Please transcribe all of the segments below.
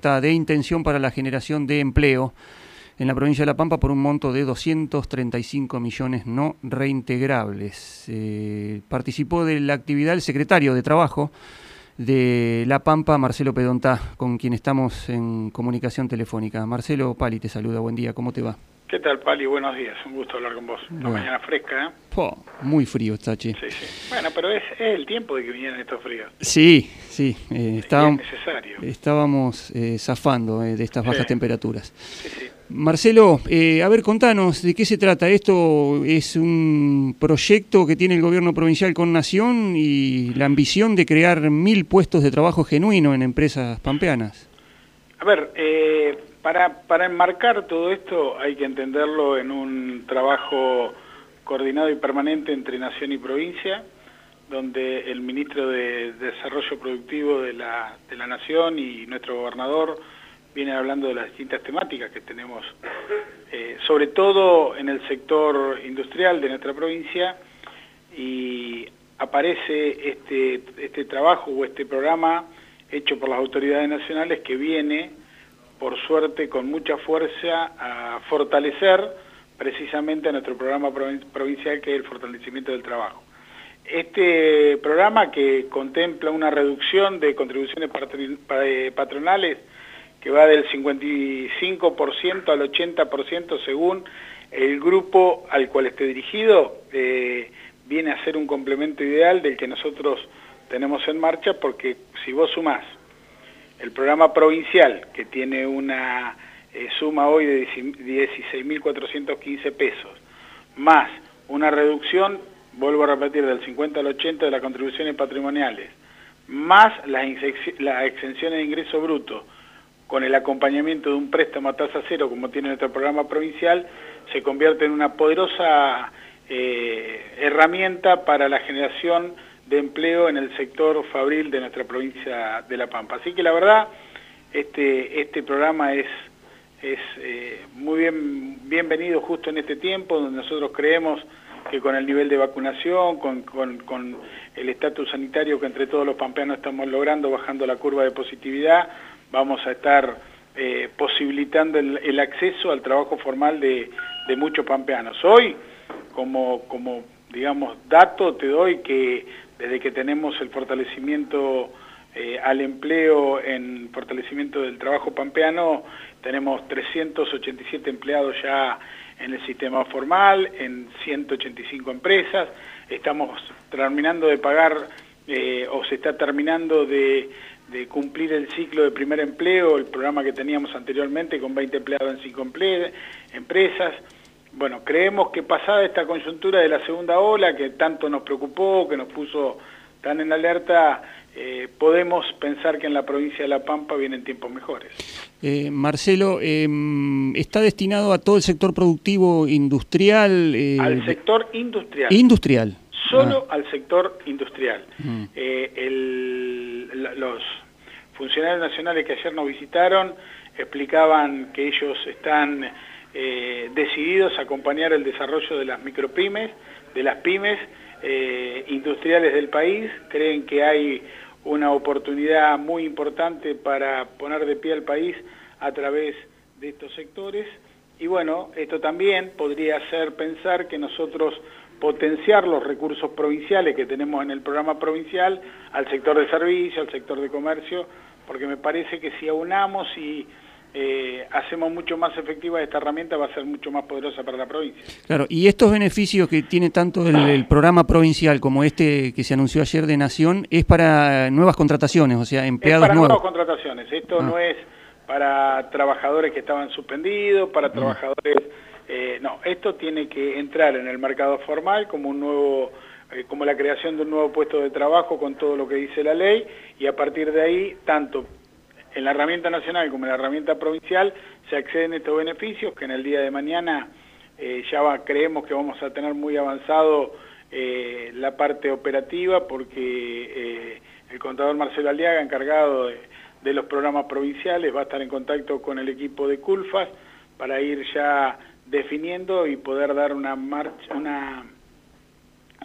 de intención para la generación de empleo en la provincia de La Pampa por un monto de 235 millones no reintegrables. Eh, participó de la actividad el secretario de Trabajo de La Pampa, Marcelo Pedontá, con quien estamos en comunicación telefónica. Marcelo Pali te saluda, buen día, ¿cómo te va? ¿Qué tal, Pali? Buenos días, un gusto hablar con vos. Una mañana fresca, ¿eh? muy frío está, che. Sí, sí. Bueno, pero es, el tiempo de que vinieran estos fríos. Sí, sí. Eh, estábamos, es necesario. Estábamos eh, zafando eh, de estas bajas temperaturas. Sí, sí. Marcelo, eh, a ver, contanos, ¿de qué se trata? ¿Esto es un proyecto que tiene el gobierno provincial con Nación y la ambición de crear mil puestos de trabajo genuino en empresas pampeanas? A ver, eh, para, para enmarcar todo esto hay que entenderlo en un trabajo coordinado y permanente entre Nación y provincia, donde el ministro de Desarrollo Productivo de la, de la Nación y nuestro gobernador vienen hablando de las distintas temáticas que tenemos, eh, sobre todo en el sector industrial de nuestra provincia, y aparece este, este trabajo o este programa hecho por las autoridades nacionales que viene por suerte, con mucha fuerza a fortalecer precisamente a nuestro programa provincial, que es el fortalecimiento del trabajo. Este programa que contempla una reducción de contribuciones eh, patronales que va del 55% al 80% según el grupo al cual esté dirigido, eh, viene a ser un complemento ideal del que nosotros tenemos en marcha, porque si vos sumás el programa provincial, que tiene una eh, suma hoy de 16.415 pesos, más una reducción, vuelvo a repetir, del 50 al 80 de las contribuciones patrimoniales, más las, la exenciones de ingreso bruto, con el acompañamiento de un préstamo a tasa cero, como tiene nuestro programa provincial, se convierte en una poderosa eh, herramienta para la generación de empleo en el sector fabril de nuestra provincia de La Pampa. Así que la verdad, este, este programa es, es eh, muy bien, bienvenido justo en este tiempo, donde nosotros creemos que con el nivel de vacunación, con, con el estatus sanitario que entre todos los pampeanos estamos logrando, bajando la curva de positividad, vamos a estar eh, posibilitando el, acceso al trabajo formal de, de muchos pampeanos. Hoy, como, como digamos, dato te doy que desde que tenemos el fortalecimiento eh, al empleo en fortalecimiento del trabajo pampeano, tenemos 387 empleados ya en el sistema formal, en 185 empresas, estamos terminando de pagar eh, o se está terminando de, de, cumplir el ciclo de primer empleo, el programa que teníamos anteriormente con 20 empleados en 5 empresas, bueno, creemos que pasada esta coyuntura de la segunda ola, que tanto nos preocupó, que nos puso tan en alerta, eh, podemos pensar que en la provincia de La Pampa vienen tiempos mejores. Eh, Marcelo, em, ¿está destinado a todo el sector productivo industrial? Eh, al sector industrial. Industrial. Solo ah. al sector industrial. Mm. los funcionarios nacionales que ayer nos visitaron explicaban que ellos están eh, decididos a acompañar el desarrollo de las micropymes, de las pymes eh, industriales del país, creen que hay una oportunidad muy importante para poner de pie al país a través de estos sectores. Y bueno, esto también podría hacer pensar que nosotros potenciar los recursos provinciales que tenemos en el programa provincial al sector de servicio, al sector de comercio, porque me parece que si aunamos y eh, hacemos mucho más efectiva esta herramienta, va a ser mucho más poderosa para la provincia. Claro, y estos beneficios que tiene tanto el, programa provincial como este que se anunció ayer de Nación, es para nuevas contrataciones, o sea, empleados es para nuevas contrataciones, esto ah. no es para trabajadores que estaban suspendidos, para mm. trabajadores... Eh, no, esto tiene que entrar en el mercado formal como un nuevo eh, como la creación de un nuevo puesto de trabajo con todo lo que dice la ley y a partir de ahí, tanto en la herramienta nacional como en la herramienta provincial se acceden estos beneficios que en el día de mañana eh, ya creemos que vamos a tener muy avanzado eh, la parte operativa porque eh, el contador Marcelo Aliaga, encargado de, los programas provinciales, va a estar en contacto con el equipo de CULFAS para ir ya definiendo y poder dar una marcha, una,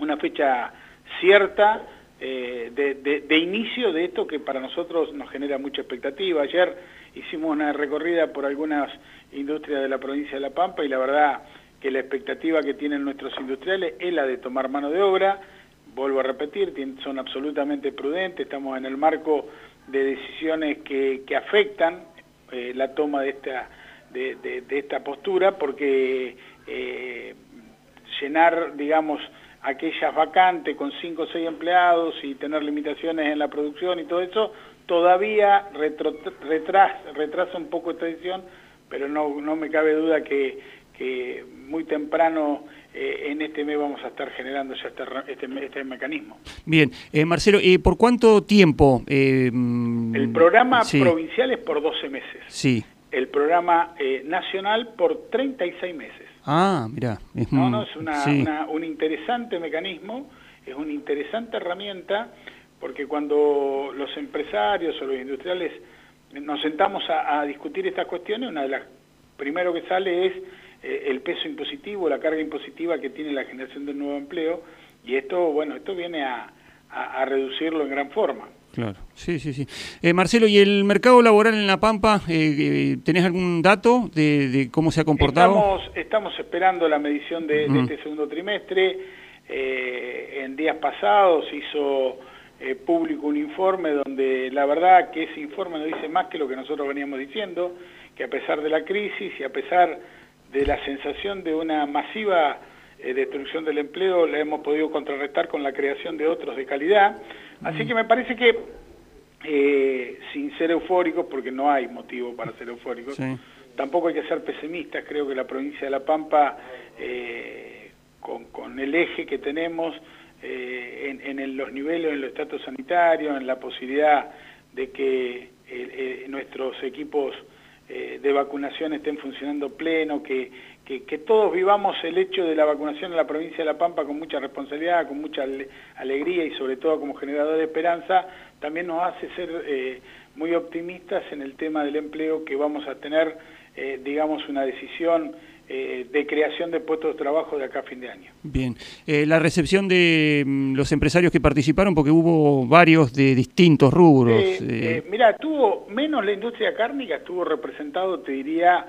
una fecha cierta eh, de, inicio de esto que para nosotros nos genera mucha expectativa. Ayer hicimos una recorrida por algunas industrias de la provincia de La Pampa y la verdad que la expectativa que tienen nuestros industriales es la de tomar mano de obra, vuelvo a repetir, son absolutamente prudentes, estamos en el marco de decisiones que, afectan eh, la toma de esta, de, esta postura, porque eh, llenar, digamos, aquellas vacantes con cinco o seis empleados y tener limitaciones en la producción y todo eso, todavía retrasa un poco esta decisión, pero no, no me cabe duda que, que muy temprano eh, en este mes vamos a estar generando ya este, este, este mecanismo. Bien, eh, Marcelo, ¿y ¿por cuánto tiempo? Eh, el programa provincial es por 12 meses. Sí. El programa nacional por 36 meses. Ah, mira. Es no, no, es una, un interesante mecanismo, es una interesante herramienta, porque cuando los empresarios o los industriales nos sentamos a, a discutir estas cuestiones, una de las primero que sale es eh, el peso impositivo, la carga impositiva que tiene la generación de nuevo empleo, y esto, bueno, esto viene a, reducirlo en gran forma. Claro, sí, sí, sí. Eh, Marcelo, ¿y el mercado laboral en La Pampa, eh, tenés algún dato de, cómo se ha comportado? Estamos, estamos esperando la medición de, este segundo trimestre. en días pasados hizo público un informe donde la verdad que ese informe nos dice más que lo que nosotros veníamos diciendo, que a pesar de la crisis y a pesar de la sensación de una masiva eh, destrucción del empleo la hemos podido contrarrestar con la creación de otros de calidad. Así que me parece que, eh, sin ser eufóricos, porque no hay motivo para ser eufóricos, tampoco hay que ser pesimistas, creo que la provincia de La Pampa, eh, con, el eje que tenemos en, los niveles, en los estatus sanitarios, en la posibilidad de que nuestros equipos eh, de vacunación estén funcionando pleno, que, que, todos vivamos el hecho de la vacunación en la provincia de La Pampa con mucha responsabilidad, con mucha alegría y sobre todo como generador de esperanza, también nos hace ser eh, muy optimistas en el tema del empleo que vamos a tener, eh, digamos, una decisión eh, de creación de puestos de trabajo de acá a fin de año. Bien, eh, la recepción de mm, los empresarios que participaron, porque hubo varios de distintos rubros. Eh, mira, tuvo menos la industria cárnica, estuvo representado, te diría,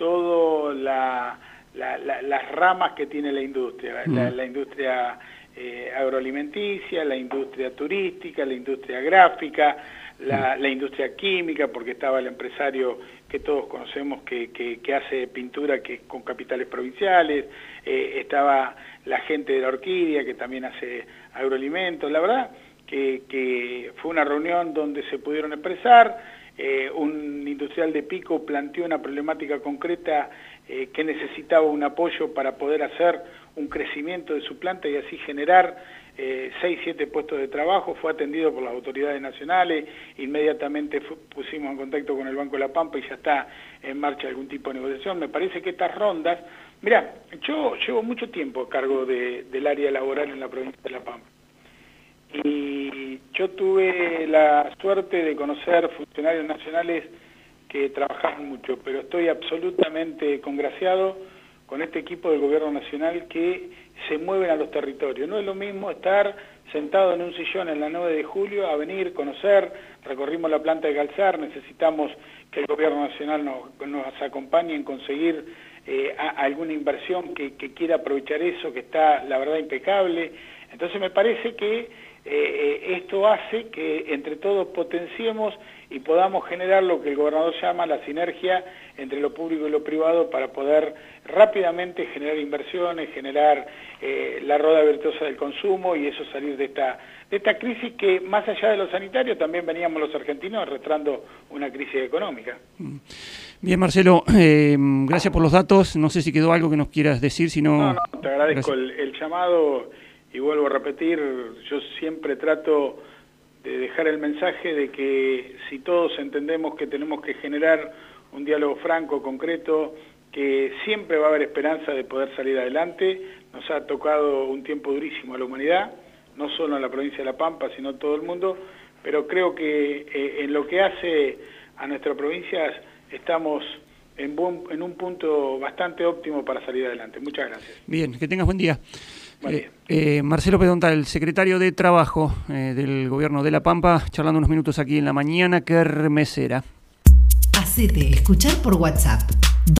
todas las ramas que tiene la industria, la, mm. industria agroalimenticia, la industria turística, la industria gráfica, la, mm. la, industria química, porque estaba el empresario que todos conocemos que, que, hace pintura que con capitales provinciales, eh, estaba la gente de la orquídea que también hace agroalimentos, la verdad que, que fue una reunión donde se pudieron expresar, eh, un industrial de Pico planteó una problemática concreta eh, que necesitaba un apoyo para poder hacer un crecimiento de su planta y así generar eh, seis, siete puestos de trabajo, fue atendido por las autoridades nacionales, inmediatamente pusimos en contacto con el Banco de la Pampa y ya está en marcha algún tipo de negociación. Me parece que estas rondas, mira, yo llevo mucho tiempo a cargo del área laboral en la provincia de La Pampa yo tuve la suerte de conocer funcionarios nacionales que trabajaban mucho, pero estoy absolutamente congraciado con este equipo del gobierno nacional que se mueven a los territorios. No es lo mismo estar sentado en un sillón en la 9 de julio a venir, conocer, recorrimos la planta de Calzar, necesitamos que el gobierno nacional nos, nos acompañe en conseguir eh, alguna inversión que, que quiera aprovechar eso, que está la verdad impecable. Entonces me parece que eh, eh, esto hace que entre todos potenciemos y podamos generar lo que el gobernador llama la sinergia entre lo público y lo privado para poder rápidamente generar inversiones, generar eh, la rueda virtuosa del consumo y eso salir de esta, de esta crisis que más allá de lo sanitario también veníamos los argentinos arrastrando una crisis económica. Mm. Bien, Marcelo, gracias por los datos. No sé si quedó algo que nos quieras decir, si no... No, te agradezco el llamado y vuelvo a repetir, yo siempre trato de dejar el mensaje de que si todos entendemos que tenemos que generar un diálogo franco, concreto, que siempre va a haber esperanza de poder salir adelante, nos ha tocado un tiempo durísimo a la humanidad, no solo en la provincia de La Pampa, sino todo el mundo, pero creo que eh, en lo que hace a nuestra provincia estamos en, en un punto bastante óptimo para salir adelante. Muchas gracias. Bien, que tengas buen día. Eh, eh, Marcelo Pedonta, el secretario de Trabajo eh, del Gobierno de La Pampa, charlando unos minutos aquí en la mañana, que Hacete escuchar por WhatsApp